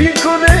Lincoln.